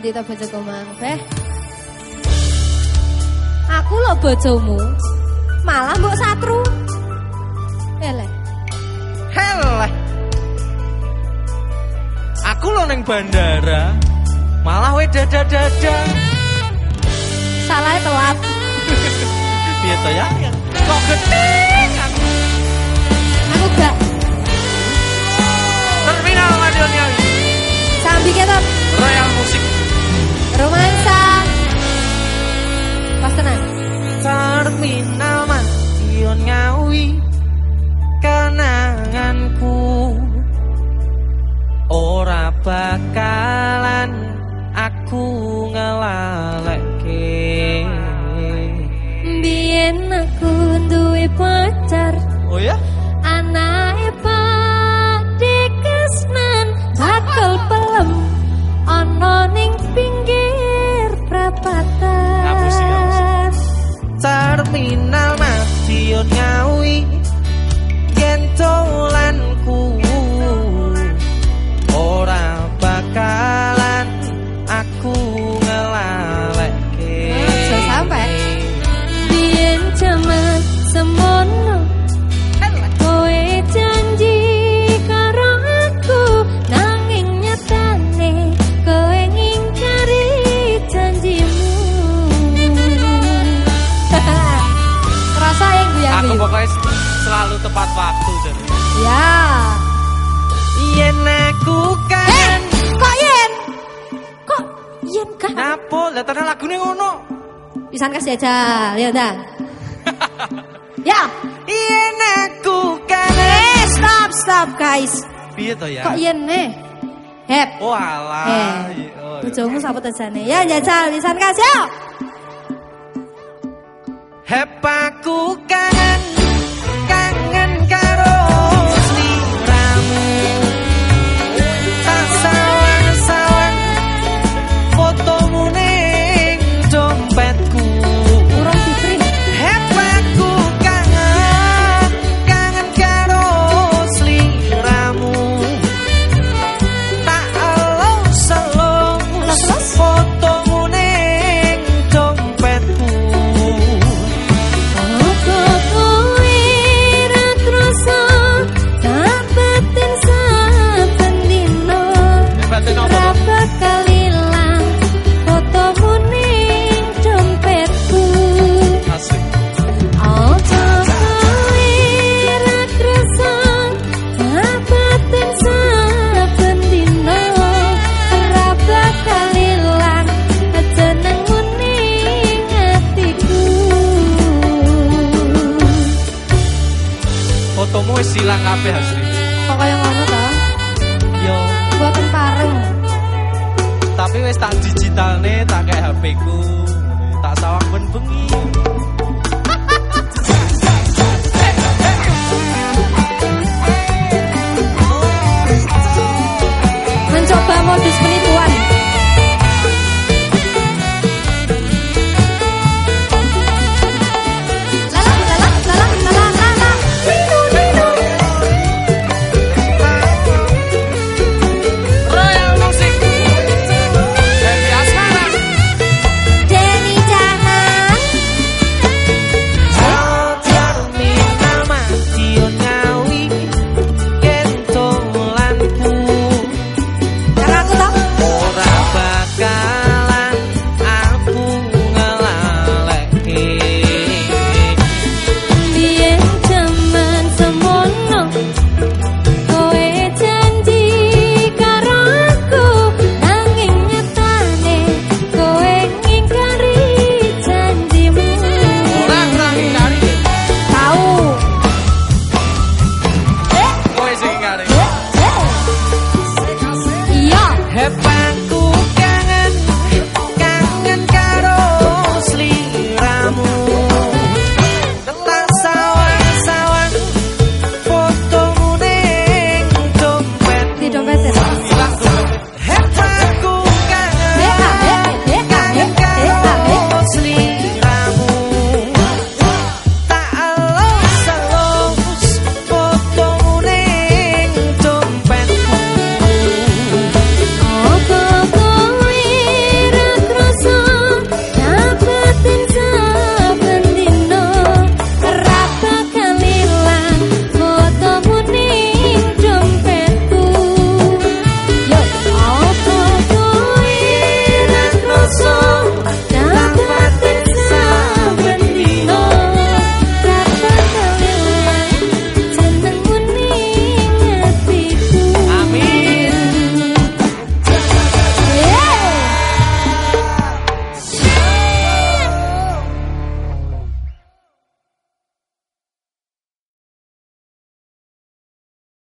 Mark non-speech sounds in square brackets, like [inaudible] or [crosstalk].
Ndi ta bojoku mang, Beh. Aku lo bojomu. Malah mbok satru. Ele. Heleh. Aku lo neng bandara. Malah we dada-dada. Salah telat. Piye to ya? Kok geting aku. Aku gak Terminal radionya. sambi ketot. Romansa. Pas tenan. Terminal Madiun pokoknya selalu tepat waktu jadi. Ya. Yen aku Eh, kan kok yen? Kok yen kan? Apa? Lah tenan lagune ngono. Pisan kasih aja, ya udah. [laughs] ya. Yen aku kan Eh, stop, stop guys. Piye to ya? Kok yen nih? Hep. Oh alah. Eh, Oh, iya. bojomu sapa tajane? Ya jajal pisan kasih. yuk. Hep aku ilang kabeh asli. Kok kaya ngono ta? Yo, Buatan pareng. tapi wis tak digitalne tak kayak HP ku. Tak sawang ben bengi.